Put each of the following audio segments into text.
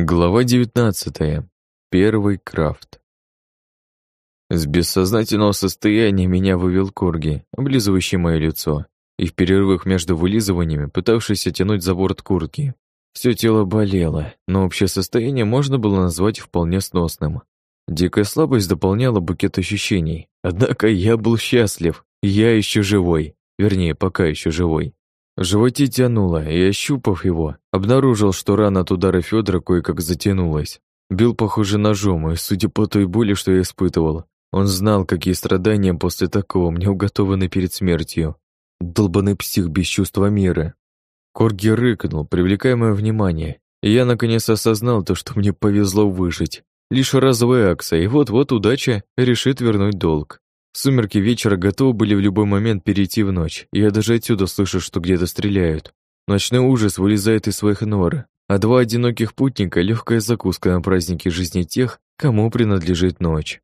Глава 19. Первый крафт. С бессознательного состояния меня вывел Корги, облизывающий мое лицо, и в перерывах между вылизываниями пытавшийся тянуть за борт куртки. Все тело болело, но общее состояние можно было назвать вполне сносным. Дикая слабость дополняла букет ощущений, однако я был счастлив, я еще живой, вернее, пока еще живой. В животе тянуло, и, ощупав его, обнаружил, что рана от удара Федора кое-как затянулась. Бил, похоже, ножом, и, судя по той боли, что я испытывал, он знал, какие страдания после такого мне уготованы перед смертью. Долбанный псих без чувства меры. Корги рыкнул, привлекая мое внимание, и я наконец осознал то, что мне повезло выжить. Лишь разовая акция, и вот-вот удача решит вернуть долг. Сумерки вечера готовы были в любой момент перейти в ночь, и я даже отсюда слышу, что где-то стреляют. Ночной ужас вылезает из своих нор, а два одиноких путника — легкая закуска на празднике жизни тех, кому принадлежит ночь.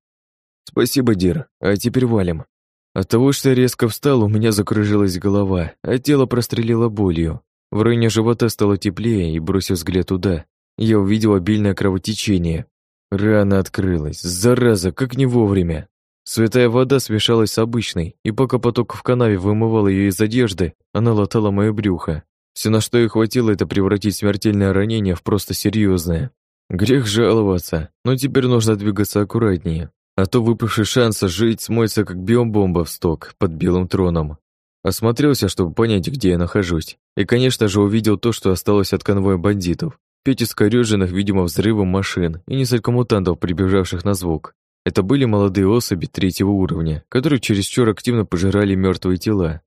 Спасибо, Дир, а теперь валим. От того, что я резко встал, у меня закружилась голова, а тело прострелило болью. В районе живота стало теплее, и, бросив взгляд туда, я увидел обильное кровотечение. Рана открылась, зараза, как не вовремя. Святая вода смешалась с обычной, и пока поток в канаве вымывал ее из одежды, она латала мое брюхо. Все, на что ей хватило, это превратить смертельное ранение в просто серьезное. Грех жаловаться, но теперь нужно двигаться аккуратнее, а то выпавший шанс жить смоется как биомбомба в сток под белым троном. Осмотрелся, чтобы понять, где я нахожусь, и, конечно же, увидел то, что осталось от конвоя бандитов. Пять искорёженных, видимо, взрывом машин и несколько мутантов, прибежавших на звук. Это были молодые особи третьего уровня, которые чересчур активно пожирали мертвые тела.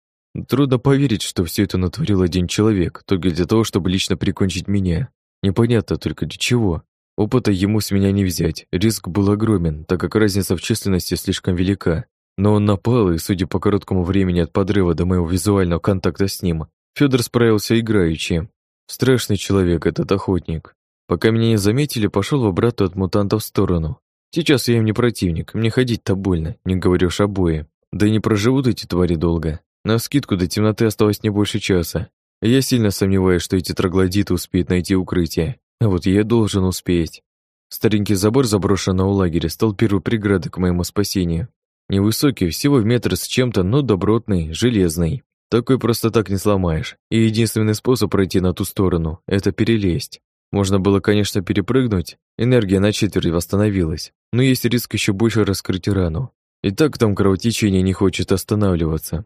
Трудно поверить, что все это натворил один человек, только для того, чтобы лично прикончить меня. Непонятно только для чего. Опыта ему с меня не взять, риск был огромен, так как разница в численности слишком велика. Но он напал, и, судя по короткому времени от подрыва до моего визуального контакта с ним, Федор справился играючи. Страшный человек этот охотник. Пока меня не заметили, пошел в обратную от мутантов в сторону. Сейчас я им не противник, мне ходить-то больно, не говорю уж обои. Да и не проживут эти твари долго. На скидку до темноты осталось не больше часа. Я сильно сомневаюсь, что эти троглодиты успеют найти укрытие. А вот я должен успеть. Старенький забор заброшенного лагеря стал первой преградой к моему спасению. Невысокий, всего в метр с чем-то, но добротный, железный. Такой просто так не сломаешь. И единственный способ пройти на ту сторону – это перелезть. Можно было, конечно, перепрыгнуть, энергия на четверть восстановилась, но есть риск еще больше раскрыть рану. И так там кровотечение не хочет останавливаться.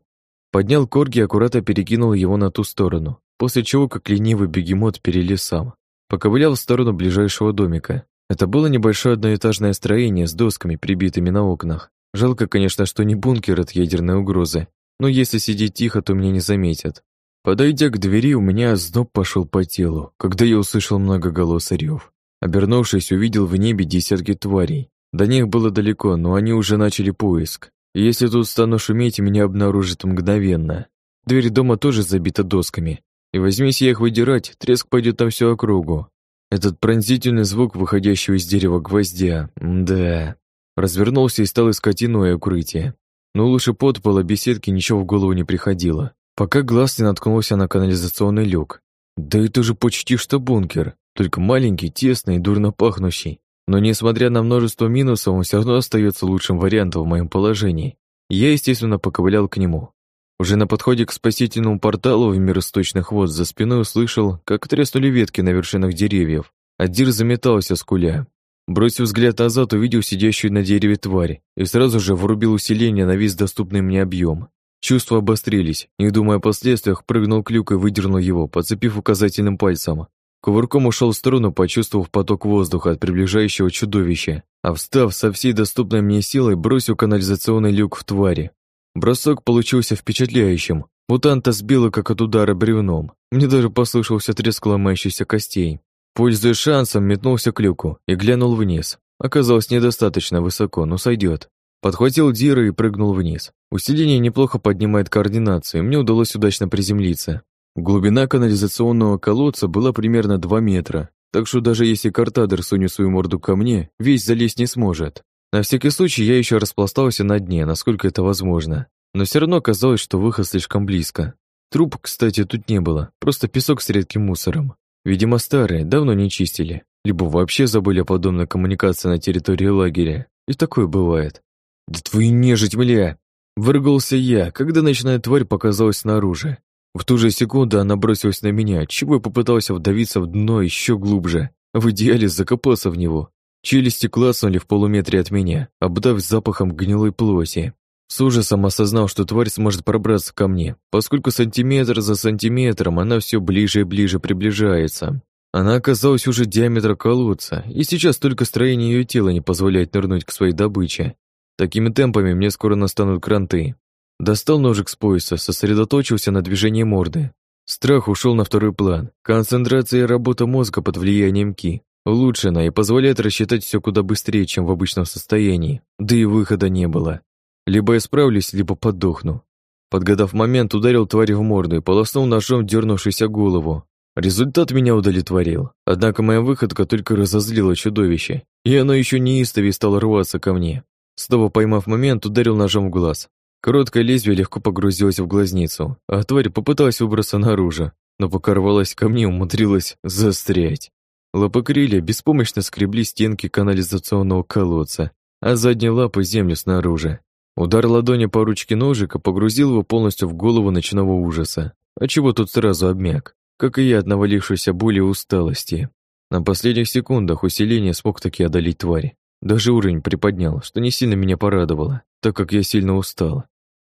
Поднял корги и аккуратно перекинул его на ту сторону, после чего, как ленивый бегемот, перелез сам. Поковылял в сторону ближайшего домика. Это было небольшое одноэтажное строение с досками, прибитыми на окнах. Жалко, конечно, что не бункер от ядерной угрозы, но если сидеть тихо, то меня не заметят. Подойдя к двери, у меня зноб пошел по телу, когда я услышал многоголосый рев. Обернувшись, увидел в небе десятки тварей. До них было далеко, но они уже начали поиск. Если тут стану шуметь, меня обнаружат мгновенно. Дверь дома тоже забита досками. И возьмись я их выдирать, треск пойдет на всю округу. Этот пронзительный звук, выходящего из дерева гвоздя, да. Развернулся и стал искать иное укрытие. Но лучше подпола беседки ничего в голову не приходило пока глаз не наткнулся на канализационный люк. Да это же почти что бункер, только маленький, тесный и дурно пахнущий. Но несмотря на множество минусов, он все равно остается лучшим вариантом в моем положении. Я, естественно, поковылял к нему. Уже на подходе к спасительному порталу в мир источных вод за спиной услышал, как треснули ветки на вершинах деревьев. Адир заметался скуля. Бросив взгляд назад, увидел сидящую на дереве тварь и сразу же врубил усиление на весь доступный мне объем. Чувства обострились. Не думая о последствиях, прыгнул к люку и выдернул его, подцепив указательным пальцем. Кувырком ушел в сторону, почувствовав поток воздуха от приближающего чудовища, а встав со всей доступной мне силой, бросил канализационный люк в твари. Бросок получился впечатляющим. Мутанта сбило, как от удара бревном. Мне даже послышался треск ломающихся костей. Пользуясь шансом, метнулся к люку и глянул вниз. Оказалось недостаточно высоко, но сойдет. Подхватил Дира и прыгнул вниз. Усиление неплохо поднимает координацию, мне удалось удачно приземлиться. Глубина канализационного колодца была примерно 2 метра, так что даже если картадер сунет свою морду ко мне, весь залезть не сможет. На всякий случай я еще распластался на дне, насколько это возможно. Но все равно казалось, что выход слишком близко. Труп, кстати, тут не было, просто песок с редким мусором. Видимо, старые, давно не чистили, либо вообще забыли о подобной коммуникации на территории лагеря. И такое бывает. «Да твою нежить, мля!» Выргался я, когда ночная тварь показалась снаружи. В ту же секунду она бросилась на меня, чего я попытался вдавиться в дно еще глубже, в идеале закопаться в него. Челюсти клацнули в полуметре от меня, обдав запахом гнилой плоти. С ужасом осознал, что тварь сможет пробраться ко мне, поскольку сантиметр за сантиметром она все ближе и ближе приближается. Она оказалась уже диаметра колодца, и сейчас только строение ее тела не позволяет нырнуть к своей добыче. Такими темпами мне скоро настанут кранты. Достал ножик с пояса, сосредоточился на движении морды. Страх ушел на второй план. Концентрация и работа мозга под влиянием ки улучшена и позволяет рассчитать все куда быстрее, чем в обычном состоянии, да и выхода не было. Либо я справлюсь, либо подохну. Подгадав момент, ударил тварь в морду и полоснул ножом дернувшуюся голову. Результат меня удовлетворил, однако моя выходка только разозлила чудовище, и оно еще неистовее стало рваться ко мне. Снова поймав момент, ударил ножом в глаз. Короткое лезвие легко погрузилось в глазницу, а тварь попыталась выбраться наружу, но пока рвалась ко мне, умудрилась застрять. Лапы крылья беспомощно скребли стенки канализационного колодца, а задние лапы землю снаружи. Удар ладони по ручке ножика погрузил его полностью в голову ночного ужаса, отчего тут сразу обмяк, как и я от навалившейся боли и усталости. На последних секундах усиление смог таки одолеть тварь. Даже уровень приподнял, что не сильно меня порадовало, так как я сильно устал.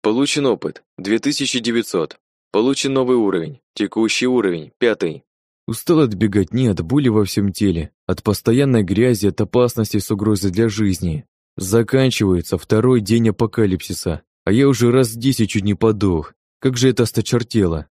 Получен опыт, 2900. Получен новый уровень, текущий уровень, пятый. Устал от беготни, от боли во всем теле, от постоянной грязи, от опасности с угрозой для жизни. Заканчивается второй день апокалипсиса, а я уже раз десять чуть не подох. Как же это осточертело.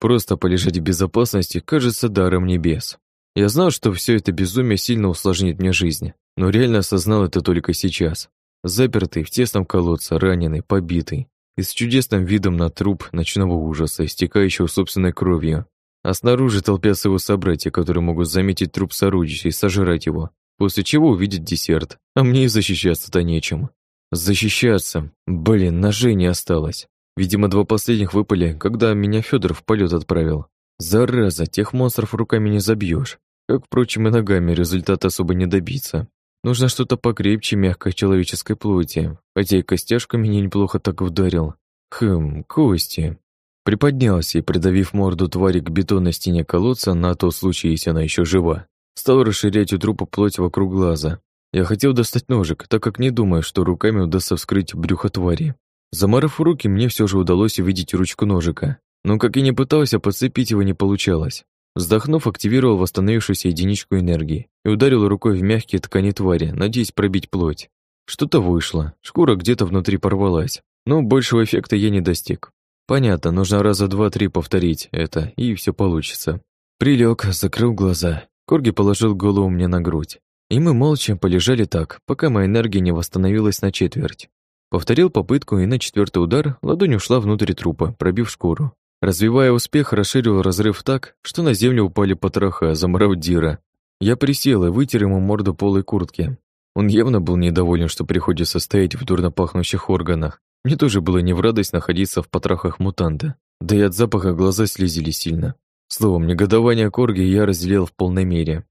Просто полежать в безопасности кажется даром небес. Я знал, что все это безумие сильно усложнит мне жизнь, но реально осознал это только сейчас. Запертый в тесном колодце, раненый, побитый, и с чудесным видом на труп ночного ужаса, истекающего собственной кровью. А снаружи толпятся его собратья, которые могут заметить труп сородича и сожрать его, после чего увидит десерт, а мне и защищаться-то нечем. Защищаться? Блин, ножей не осталось. Видимо, два последних выпали, когда меня Федор в полет отправил. Зараза, тех монстров руками не забьешь. Как, впрочем, и ногами результата особо не добиться. Нужно что-то покрепче мягкой человеческой плоти, хотя и костяшка меня неплохо так вдарил. Хм, кости. Приподнялся и, придавив морду твари к бетонной стене колодца, на тот случай, если она еще жива, Стал расширять у трупа плоть вокруг глаза. Я хотел достать ножик, так как не думаю, что руками удастся вскрыть брюхо твари. Замарав руки, мне все же удалось увидеть ручку ножика. Но как и не пытался, подцепить его не получалось. Вздохнув, активировал восстановившуюся единичку энергии и ударил рукой в мягкие ткани твари, надеясь пробить плоть. Что-то вышло, шкура где-то внутри порвалась, но большего эффекта я не достиг. Понятно, нужно раза два-три повторить это, и все получится. Прилег, закрыл глаза Корги положил голову мне на грудь, и мы молча полежали так, пока моя энергия не восстановилась на четверть. Повторил попытку, и на четвертый удар ладонь ушла внутрь трупа, пробив шкуру. Развивая успех, расширил разрыв так, что на землю упали потроха, заморав Дира. Я присел и вытер ему морду полой куртки. Он явно был недоволен, что приходится стоять в дурно пахнущих органах. Мне тоже было не в радость находиться в потрохах мутанта. Да и от запаха глаза слезили сильно. Словом, негодование Корги я разделил в полной мере.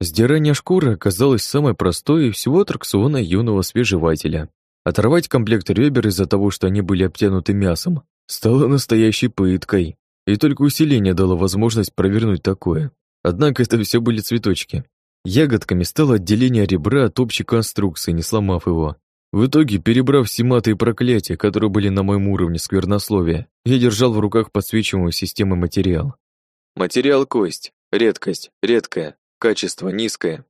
Сдирание шкуры оказалось самой простой и всего аттракциона юного свежевателя. Оторвать комплект ребер из-за того, что они были обтянуты мясом, стало настоящей пыткой. И только усиление дало возможность провернуть такое. Однако это все были цветочки. Ягодками стало отделение ребра от общей конструкции, не сломав его. В итоге, перебрав все маты и проклятия, которые были на моем уровне сквернословия, я держал в руках подсвечиваемую системой материал. Материал кость. Редкость. Редкая. Качество низкое.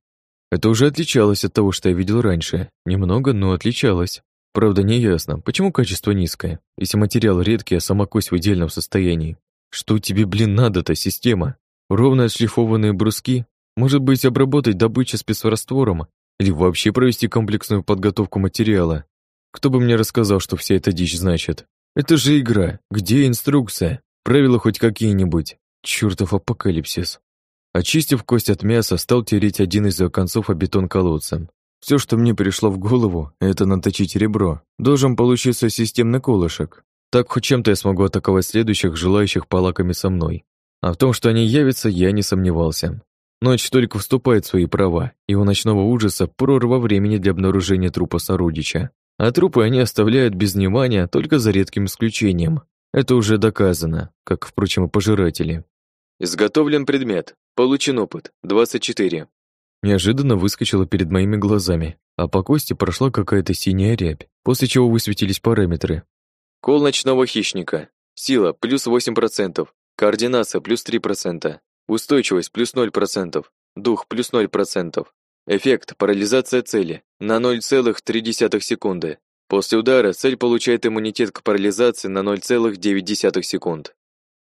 Это уже отличалось от того, что я видел раньше. Немного, но отличалось. Правда, не ясно, почему качество низкое, если материал редкий, а сама кость в идеальном состоянии. Что тебе, блин, надо-то, система? Ровно отшлифованные бруски? Может быть, обработать добычу спецраствором? Или вообще провести комплексную подготовку материала? Кто бы мне рассказал, что вся эта дичь значит? Это же игра. Где инструкция? Правила хоть какие-нибудь? Чёртов апокалипсис. Очистив кость от мяса, стал тереть один из концов о бетон колодцем. Все, что мне пришло в голову, это наточить ребро. Должен получиться системный колышек. Так хоть чем-то я смогу атаковать следующих, желающих полаками со мной. А в том, что они явятся, я не сомневался. Ночь только вступает в свои права, и у ночного ужаса прорва времени для обнаружения трупа сородича. А трупы они оставляют без внимания только за редким исключением. Это уже доказано, как, впрочем, и пожиратели. Изготовлен предмет. Получен опыт. 24. Неожиданно выскочила перед моими глазами, а по кости прошла какая-то синяя рябь, после чего высветились параметры. Кол ночного хищника. Сила плюс 8%. Координация плюс 3%. Устойчивость плюс 0%. Дух плюс 0%. Эффект парализация цели на 0,3 секунды. После удара цель получает иммунитет к парализации на 0,9 секунд.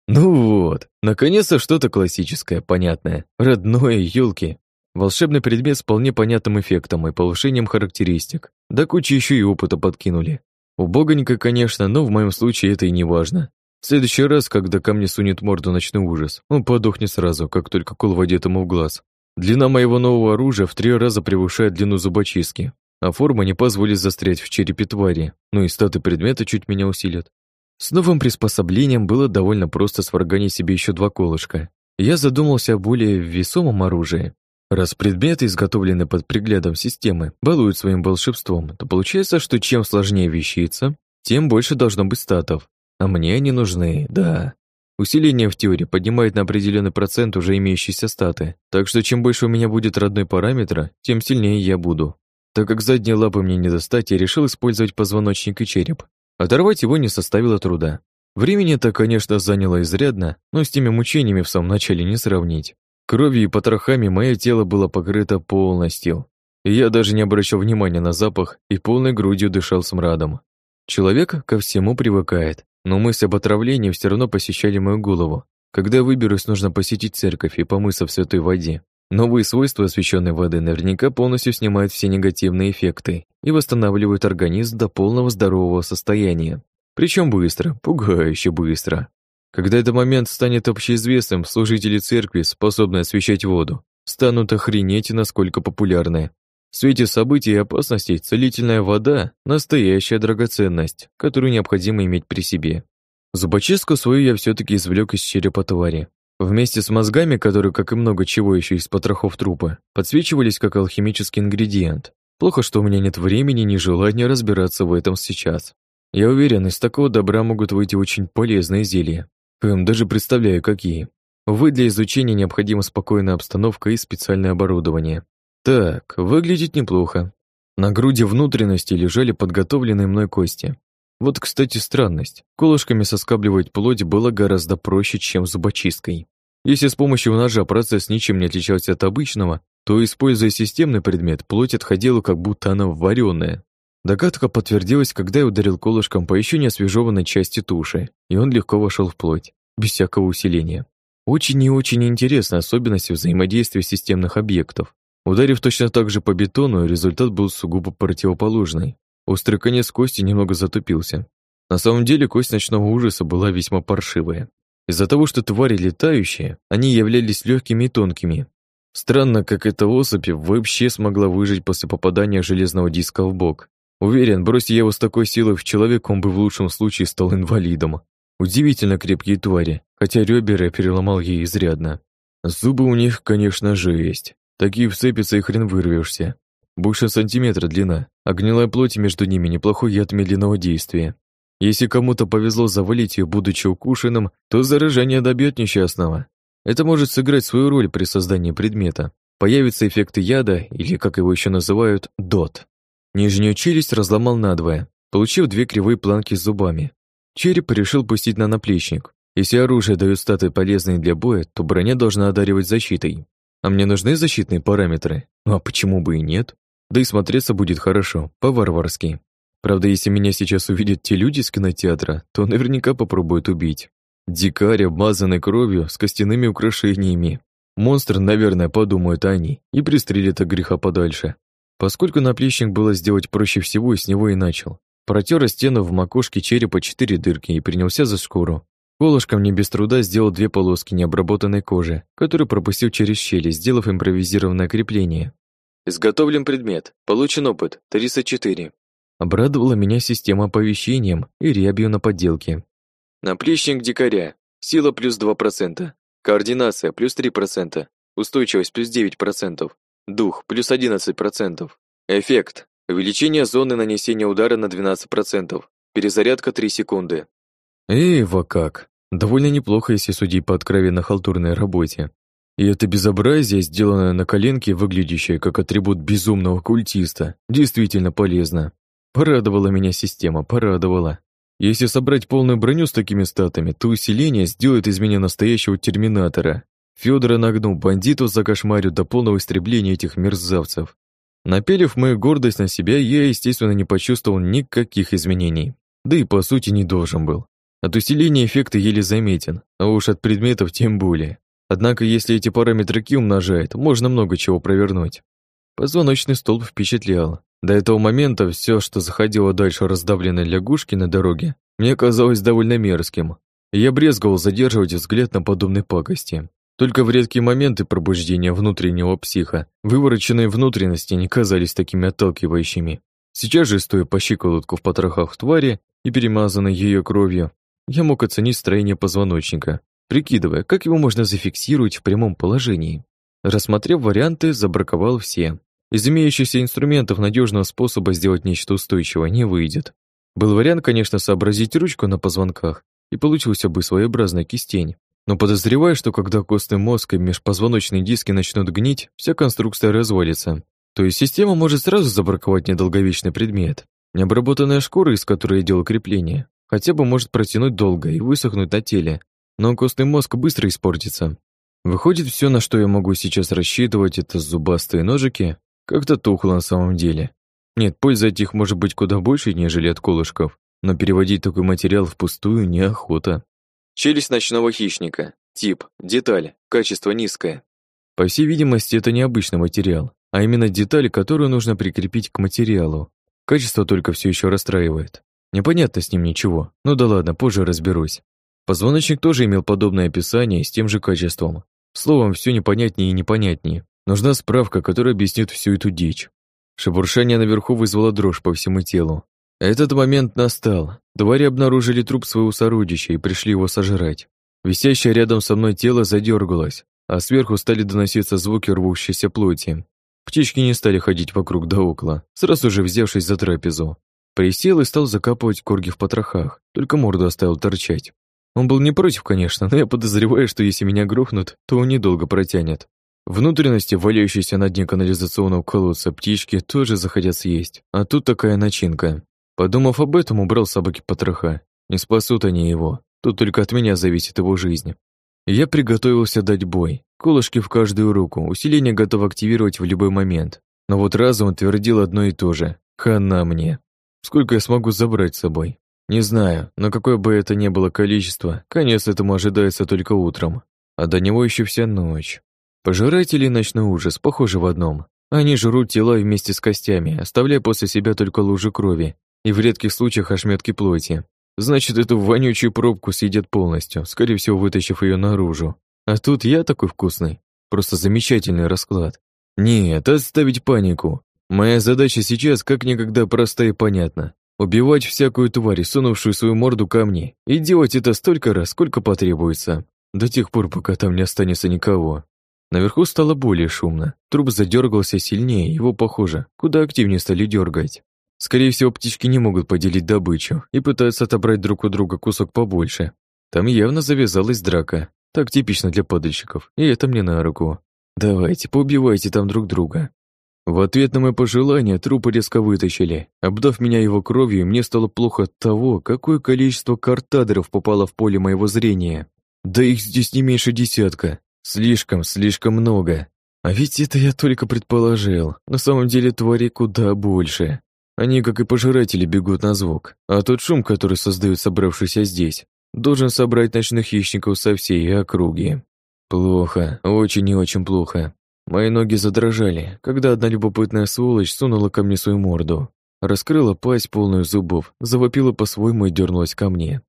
Ну вот, наконец-то что-то классическое, понятное. Родное, елки. Волшебный предмет с вполне понятным эффектом и повышением характеристик. Да куча еще и опыта подкинули. Убогонько, конечно, но в моем случае это и не важно. В следующий раз, когда ко мне сунет морду ночной ужас, он подохнет сразу, как только кол войдет ему в глаз. Длина моего нового оружия в три раза превышает длину зубочистки, а форма не позволит застрять в черепе твари, ну и статы предмета чуть меня усилят. С новым приспособлением было довольно просто сварганить себе еще два колышка. Я задумался о более весомом оружии. Раз предметы, изготовленные под приглядом системы, балуют своим волшебством, то получается, что чем сложнее вещица, тем больше должно быть статов. А мне они нужны, да. Усиление в теории поднимает на определенный процент уже имеющиеся статы, так что чем больше у меня будет родной параметра, тем сильнее я буду. Так как задние лапы мне не достать, я решил использовать позвоночник и череп. Оторвать его не составило труда. Времени это, конечно, заняло изрядно, но с теми мучениями в самом начале не сравнить. Кровью и потрохами мое тело было покрыто полностью, я даже не обращал внимания на запах и полной грудью дышал смрадом. Человек ко всему привыкает, но мысли об отравлении все равно посещали мою голову. Когда выберусь, нужно посетить церковь и помыться в святой воде. Новые свойства освященной воды наверняка полностью снимают все негативные эффекты и восстанавливают организм до полного здорового состояния. Причем быстро, пугающе быстро. Когда этот момент станет общеизвестным, служители церкви, способные освещать воду, станут охренеть, насколько популярны. В свете событий и опасностей целительная вода – настоящая драгоценность, которую необходимо иметь при себе. Зубочистку свою я все таки извлек из черепа твари. Вместе с мозгами, которые, как и много чего еще из потрохов трупа, подсвечивались как алхимический ингредиент. Плохо, что у меня нет времени ни желания разбираться в этом сейчас. Я уверен, из такого добра могут выйти очень полезные зелья. Эм, даже представляю, какие. Вы для изучения необходима спокойная обстановка и специальное оборудование. Так, выглядит неплохо. На груди внутренности лежали подготовленные мной кости. Вот, кстати, странность. Колышками соскабливать плоть было гораздо проще, чем зубочисткой. Если с помощью ножа процесс ничем не отличался от обычного, то, используя системный предмет, плоть отходила, как будто она вареная. Догадка подтвердилась, когда я ударил колышком по еще не освежеванной части туши, и он легко вошел в плоть, без всякого усиления. Очень и очень интересна особенность взаимодействия системных объектов. Ударив точно так же по бетону, результат был сугубо противоположный. Острый конец кости немного затупился. На самом деле кость ночного ужаса была весьма паршивая. Из-за того, что твари летающие, они являлись легкими и тонкими. Странно, как эта особь вообще смогла выжить после попадания железного диска в бок. Уверен, брось я его с такой силой в человека, он бы в лучшем случае стал инвалидом. Удивительно крепкие твари, хотя ребера переломал ей изрядно. Зубы у них, конечно же, есть. Такие вцепятся и хрен вырвешься. Больше сантиметра длина, а гнилая плоть между ними неплохой яд медленного действия. Если кому-то повезло завалить ее, будучи укушенным, то заражение добьет несчастного. Это может сыграть свою роль при создании предмета. Появится эффект яда, или, как его еще называют, дот. Нижнюю челюсть разломал надвое, получив две кривые планки с зубами. Череп решил пустить на наплечник. Если оружие дает статы полезные для боя, то броня должна одаривать защитой. А мне нужны защитные параметры? Ну а почему бы и нет? Да и смотреться будет хорошо, по-варварски. Правда, если меня сейчас увидят те люди из кинотеатра, то наверняка попробуют убить. Дикарь, обмазанный кровью, с костяными украшениями. Монстр, наверное, подумают они и пристрелят от греха подальше. Поскольку наплечник было сделать проще всего, и с него и начал. Протер стену в макушке черепа четыре дырки и принялся за шкуру. Колышком не без труда сделал две полоски необработанной кожи, которую пропустил через щели, сделав импровизированное крепление. Изготовлен предмет. Получен опыт. 34. Обрадовала меня система оповещением и рябью на подделке. Наплечник дикаря. Сила плюс 2%. Координация плюс 3%. устойчивость плюс 9%, дух плюс 11%. Эффект. Увеличение зоны нанесения удара на 12%, перезарядка 3 секунды. Эйва как! Довольно неплохо, если судить по откровенно халтурной работе. И это безобразие, сделанное на коленке, выглядящее как атрибут безумного культиста, действительно полезно. Порадовала меня система, порадовала. Если собрать полную броню с такими статами, то усиление сделает из меня настоящего терминатора. Федора нагну, бандиту закошмарю до полного истребления этих мерзавцев. Напелив мою гордость на себя, я, естественно, не почувствовал никаких изменений. Да и по сути не должен был. От усиления эффекта еле заметен, а уж от предметов тем более. Однако, если эти параметры Q умножает, можно много чего провернуть. Позвоночный столб впечатлял. До этого момента все, что заходило дальше раздавленной лягушки на дороге, мне казалось довольно мерзким. Я брезговал задерживать взгляд на подобной пакости. Только в редкие моменты пробуждения внутреннего психа вывороченные внутренности не казались такими отталкивающими. Сейчас же, стоя по щиколотку в потрохах твари и перемазанной ее кровью, я мог оценить строение позвоночника, прикидывая, как его можно зафиксировать в прямом положении. Рассмотрев варианты, забраковал все. Из имеющихся инструментов надежного способа сделать нечто устойчивое не выйдет. Был вариант, конечно, сообразить ручку на позвонках, и получился бы своеобразная кистень. Но подозреваю, что когда костный мозг и межпозвоночные диски начнут гнить, вся конструкция развалится. То есть система может сразу забраковать недолговечный предмет. Необработанная шкура, из которой делал крепление, хотя бы может протянуть долго и высохнуть на теле, но костный мозг быстро испортится. Выходит, все, на что я могу сейчас рассчитывать, это зубастые ножики, как-то тухло на самом деле. Нет, польза от них может быть куда больше, нежели от колышков, но переводить такой материал впустую неохота. Челюсть ночного хищника. Тип, деталь, качество низкое. По всей видимости, это не обычный материал, а именно деталь, которую нужно прикрепить к материалу. Качество только все еще расстраивает. Непонятно с ним ничего, ну да ладно, позже разберусь. Позвоночник тоже имел подобное описание с тем же качеством. Словом, все непонятнее и непонятнее. Нужна справка, которая объяснит всю эту дичь. Шебуршание наверху вызвало дрожь по всему телу. Этот момент настал. Твари обнаружили труп своего сородича и пришли его сожрать. Висящее рядом со мной тело задергалось, а сверху стали доноситься звуки рвущейся плоти. Птички не стали ходить вокруг да около, сразу же взявшись за трапезу. Присел и стал закапывать корги в потрохах, только морду оставил торчать. Он был не против, конечно, но я подозреваю, что если меня грохнут, то он недолго протянет. Внутренности, валяющиеся на дне канализационного колодца, птички тоже захотят съесть. А тут такая начинка. Подумав об этом, убрал собаки потроха. Не спасут они его. Тут только от меня зависит его жизнь. Я приготовился дать бой. Колышки в каждую руку, усиление готов активировать в любой момент. Но вот разум твердил одно и то же. Хана мне. Сколько я смогу забрать с собой? Не знаю, но какое бы это ни было количество, конец этому ожидается только утром. А до него еще вся ночь. Пожиратели ночной ужас похожи в одном. Они жрут тела вместе с костями, оставляя после себя только лужи крови и в редких случаях ошметки плоти. Значит, эту вонючую пробку съедят полностью, скорее всего, вытащив ее наружу. А тут я такой вкусный. Просто замечательный расклад. Нет, отставить панику. Моя задача сейчас как никогда проста и понятна. Убивать всякую тварь, сунувшую свою морду ко мне, и делать это столько раз, сколько потребуется. До тех пор, пока там не останется никого. Наверху стало более шумно. Труп задергался сильнее, его, похоже, куда активнее стали дергать. Скорее всего, птички не могут поделить добычу и пытаются отобрать друг у друга кусок побольше. Там явно завязалась драка. Так типично для падальщиков, и это мне на руку. Давайте, поубивайте там друг друга. В ответ на мое пожелание трупы резко вытащили. Обдав меня его кровью, мне стало плохо от того, какое количество картадеров попало в поле моего зрения. Да их здесь не меньше десятка. Слишком, слишком много. А ведь это я только предположил. На самом деле твари куда больше. Они, как и пожиратели, бегут на звук. А тот шум, который создают собравшиеся здесь, должен собрать ночных хищников со всей округи. Плохо, очень и очень плохо. Мои ноги задрожали, когда одна любопытная сволочь сунула ко мне свою морду. Раскрыла пасть, полную зубов, завопила по-своему и дернулась ко мне.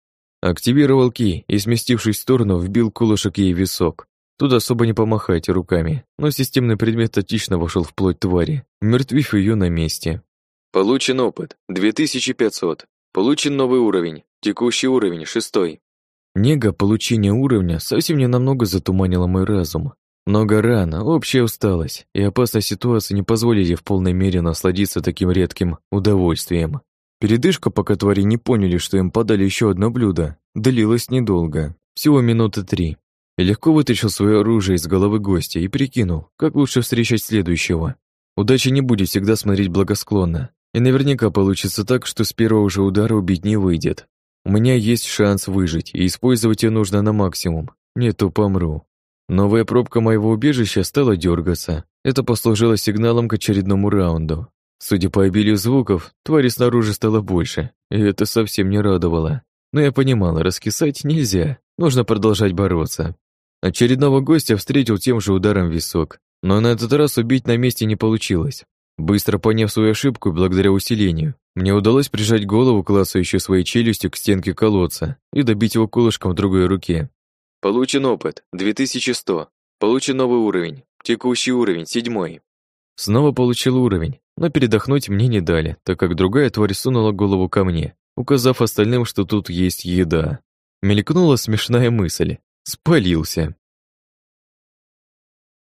Активировал ки и, сместившись в сторону, вбил кулышек ей в висок. Тут особо не помахайте руками, но системный предмет отлично вошел в плоть твари, мертвив ее на месте. Получен опыт, 2500. Получен новый уровень, текущий уровень, шестой. Нега получения уровня совсем не намного затуманила мой разум, Много ран, общая усталость и опасная ситуация не позволили в полной мере насладиться таким редким удовольствием. Передышка, пока твари не поняли, что им подали еще одно блюдо, длилась недолго, всего минуты три. И легко вытащил свое оружие из головы гостя и прикинул, как лучше встречать следующего. Удача не будет всегда смотреть благосклонно, и наверняка получится так, что с первого же удара убить не выйдет. У меня есть шанс выжить, и использовать ее нужно на максимум, не то помру. Новая пробка моего убежища стала дергаться. Это послужило сигналом к очередному раунду. Судя по обилию звуков, твари снаружи стало больше, и это совсем не радовало. Но я понимала, раскисать нельзя, нужно продолжать бороться. Очередного гостя встретил тем же ударом висок, но на этот раз убить на месте не получилось. Быстро поняв свою ошибку благодаря усилению, мне удалось прижать голову, клацающую своей челюстью к стенке колодца, и добить его кулышком в другой руке. Получен опыт, 2100. Получен новый уровень, текущий уровень, седьмой. Снова получил уровень, но передохнуть мне не дали, так как другая тварь сунула голову ко мне, указав остальным, что тут есть еда. Мелькнула смешная мысль. Спалился.